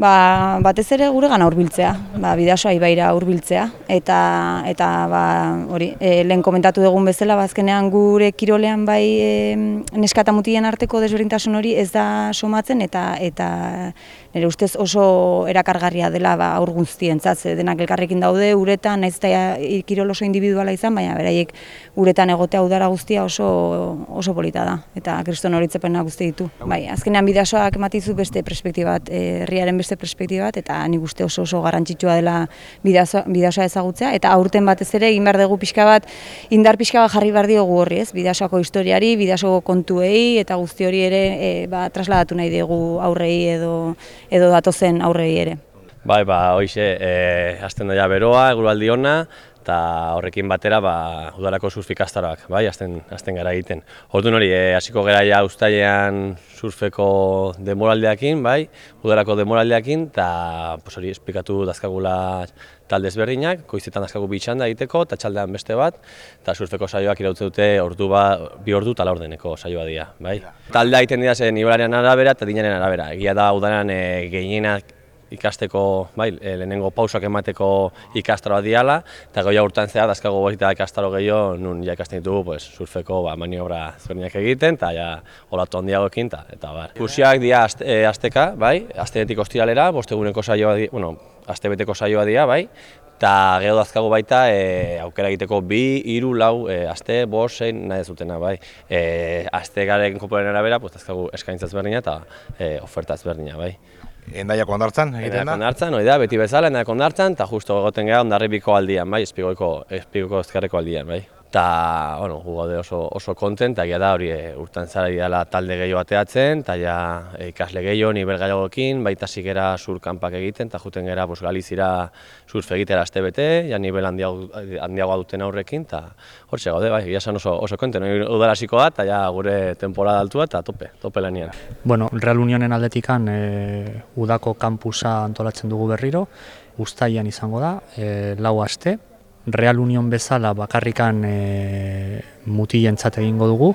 Ba, batez ere gure gana hurbiltzea, ba, bidasoa ibaira hurbiltzea. Eta eta ba, hori, e, lehen komentatu dugun bezala, bazkenean ba, gure kirolean bai e, neskata mutien arteko desberdintasun hori ez da somatzen eta eta nire ustez oso erakargarria dela ba, aur guztientzat, denak elkarrekin daude, uretan, ez da kirol oso individuala izan, baina beraiek uretan egotea udara guztia oso oso polita da, eta kriston horitzepena guzti ditu. Bai, azkenean bidasoak ematizu beste perspektiba bat, herriaren beste perspektiba bat, eta nik uste oso oso garrantzitsua dela bidasoa ezagutzea, eta aurten batez ere egin behar dugu pixka bat, indar pixka bat jarri behar diogu horri, ez? bidasoako historiari, bidasoako kontuei, eta guzti hori ere e, ba, trasladatu nahi dugu aurrei edo edo datozen aurrei ere. Bai, ba, hoize, e, azten daia beroa, eguraldi ona, eta horrekin batera ba, udalako surfikastaroak, bai, azten, azten gara egiten. Hortu nori, e, hasiko gara ja ustailean surfeko demoraldeakin, bai, udalako demoraldeakin, eta pues, hori esplikatu dazkagula talde ezberdinak, koizetan dazkagu bitxanda egiteko, eta txaldean beste bat, eta surfeko saioak irautze dute ordu ba, bi ordu tala ordeneko saioa dira, bai. Taldea egiten dira zen nivelaren arabera eta dinaren arabera. Egia da udaran e, gehienak ikasteko, bai, e, lehenengo pausak emateko ikastaroa diala, eta goia urtan zehar, dazkago baita ikastaro gehiago, nun ja ikasten ditugu, pues, surfeko ba, maniobra zerniak egiten, eta ja, olatu handiagoekin, eta, eta bar. Kursiak dira azte, e, azteka, bai, aztenetik ostiralera, bosteguneko saioa, di, bueno, aztebeteko saioa dira, bai, eta geho dazkago baita e, aukera egiteko bi, hiru, lau, e, aste, bost, zein, nahi zutena, bai. E, azte garen koporen arabera, pues, dazkagu eskaintzaz berdina eta e, ofertaz berdina, bai. Endaiako ondartzan egiten da? Ondartzan, hori da, beti bezala, endaiako ondartzan, eta justo egoten gara ondarribiko aldian, bai, espigoiko, espigoko ezkerreko aldian, bai. Eta, bueno, gu oso, oso kontent, eta da hori e, urtan zara dela talde gehiago ateatzen, eta ja e, ikasle gehiago, nivel gehiagoekin, baita zigera surkampak egiten, eta juten gara pues, galizira surf egitera azte bete, ja handiago, handiagoa duten aurrekin, eta hor gaude, bai, gira oso, oso kontent, udarasiko da, eta ja gure temporada altua, eta tope, tope lanian. Bueno, Real Unionen aldetikan e, udako kampusa antolatzen dugu berriro, guztaian izango da, e, lau aste, Real Union bezala bakarrikan e, mutilentzat egingo dugu.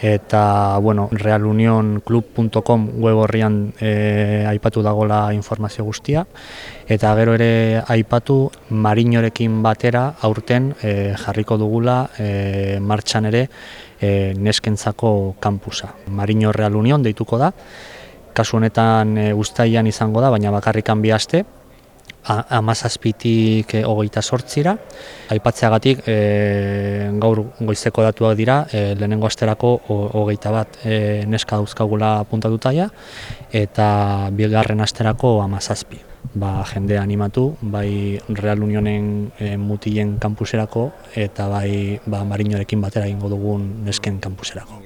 Eta bueno, realunionclub.com web horrian e, aipatu dagola informazio guztia. Eta gero ere aipatu marinorekin batera aurten e, jarriko dugula e, martxan ere e, neskentzako kampusa. Marino Real Union deituko da, kasu honetan e, ustaian izango da, baina bakarrikan bi aste, amazazpitik e, hogeita sortzira. Aipatzeagatik e, gaur goizeko datuak dira, e, lehenengo asterako hogeita bat e, neska dauzkagula puntatutaia eta bigarren asterako amazazpi. Ba, jende animatu, bai Real Unionen e, mutilen kampuserako eta bai ba, marinorekin batera egingo dugun nesken kampuserako.